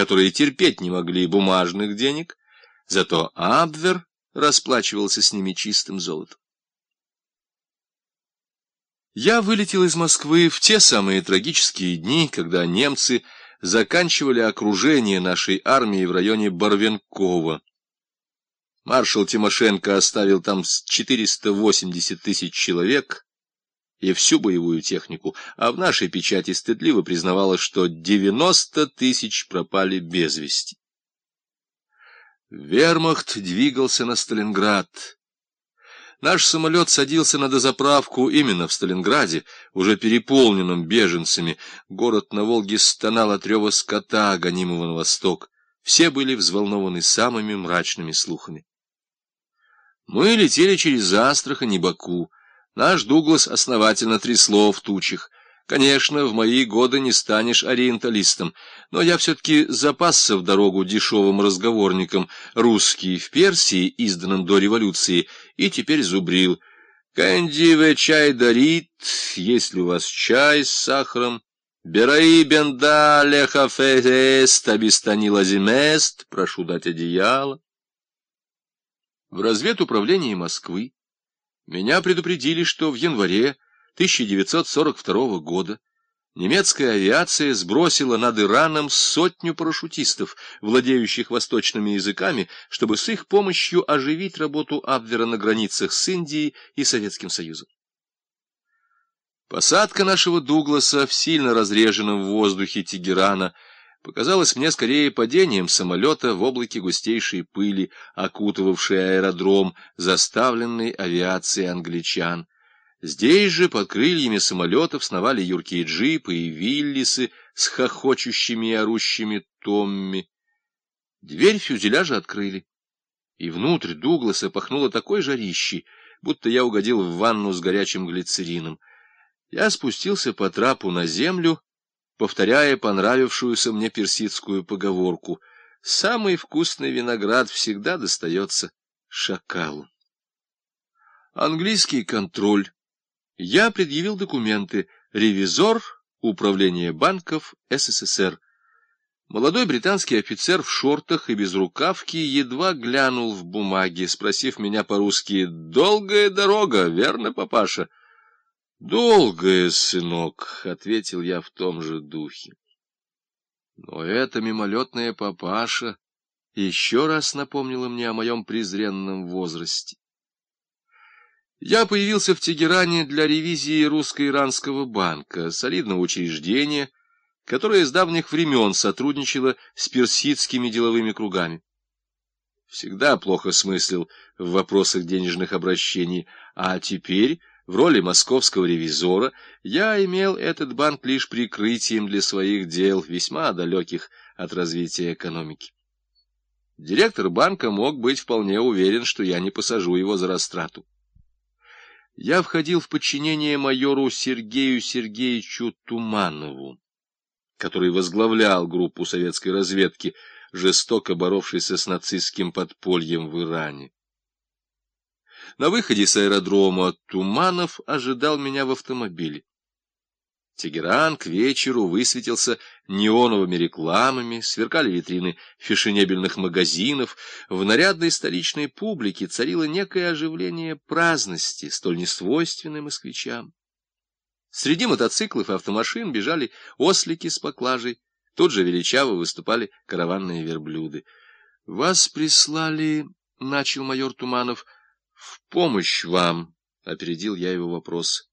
которые терпеть не могли бумажных денег, зато Абвер расплачивался с ними чистым золотом. Я вылетел из Москвы в те самые трагические дни, когда немцы заканчивали окружение нашей армии в районе Барвенкова. Маршал Тимошенко оставил там 480 тысяч человек и всю боевую технику, а в нашей печати стыдливо признавалось, что 90 тысяч пропали без вести. Вермахт двигался на Сталинград. Наш самолет садился на дозаправку именно в Сталинграде, уже переполненном беженцами. Город на Волге стонал от рева скота, гонимого на восток. Все были взволнованы самыми мрачными слухами. Мы летели через Астрахань и Баку. Наш Дуглас основательно трясло в тучах. Конечно, в мои годы не станешь ориенталистом, но я все-таки запасся в дорогу дешевым разговорником «Русский в Персии», изданным до революции, и теперь зубрил. «Кандиве чай дарит, есть ли у вас чай с сахаром?» «Бераи бенда лехафест, абистанила зимест, прошу дать одеяло». В разведуправлении Москвы меня предупредили, что в январе 1942 года немецкая авиация сбросила над Ираном сотню парашютистов, владеющих восточными языками, чтобы с их помощью оживить работу Абвера на границах с Индией и Советским Союзом. Посадка нашего Дугласа в сильно разреженном воздухе Тегерана показалась мне скорее падением самолета в облаке густейшей пыли, окутывавшей аэродром, заставленный авиацией англичан. Здесь же под крыльями самолетов сновали юркие джипы и виллисы с хохочущими и орущими Томми. Дверь фюзеляжа открыли, и внутрь Дугласа пахнуло такой жарищей, будто я угодил в ванну с горячим глицерином. Я спустился по трапу на землю, повторяя понравившуюся мне персидскую поговорку «Самый вкусный виноград всегда достается шакалу». Английский контроль я предъявил документы «Ревизор Управления банков СССР». Молодой британский офицер в шортах и без рукавки едва глянул в бумаги, спросив меня по-русски «Долгая дорога, верно, папаша?» «Долгая, сынок», — ответил я в том же духе. Но эта мимолетная папаша еще раз напомнила мне о моем презренном возрасте. Я появился в Тегеране для ревизии русско-иранского банка, солидного учреждения, которое с давних времен сотрудничало с персидскими деловыми кругами. Всегда плохо смыслил в вопросах денежных обращений, а теперь, в роли московского ревизора, я имел этот банк лишь прикрытием для своих дел, весьма далеких от развития экономики. Директор банка мог быть вполне уверен, что я не посажу его за растрату я входил в подчинение майору Сергею Сергеевичу Туманову, который возглавлял группу советской разведки, жестоко боровшейся с нацистским подпольем в Иране. На выходе с аэродрома Туманов ожидал меня в автомобиле. Тегеран к вечеру высветился неоновыми рекламами, сверкали витрины фешенебельных магазинов, в нарядной столичной публике царило некое оживление праздности, столь несвойственное москвичам. Среди мотоциклов и автомашин бежали ослики с поклажей, тут же величаво выступали караванные верблюды. — Вас прислали, — начал майор Туманов, — в помощь вам, — опередил я его вопрос.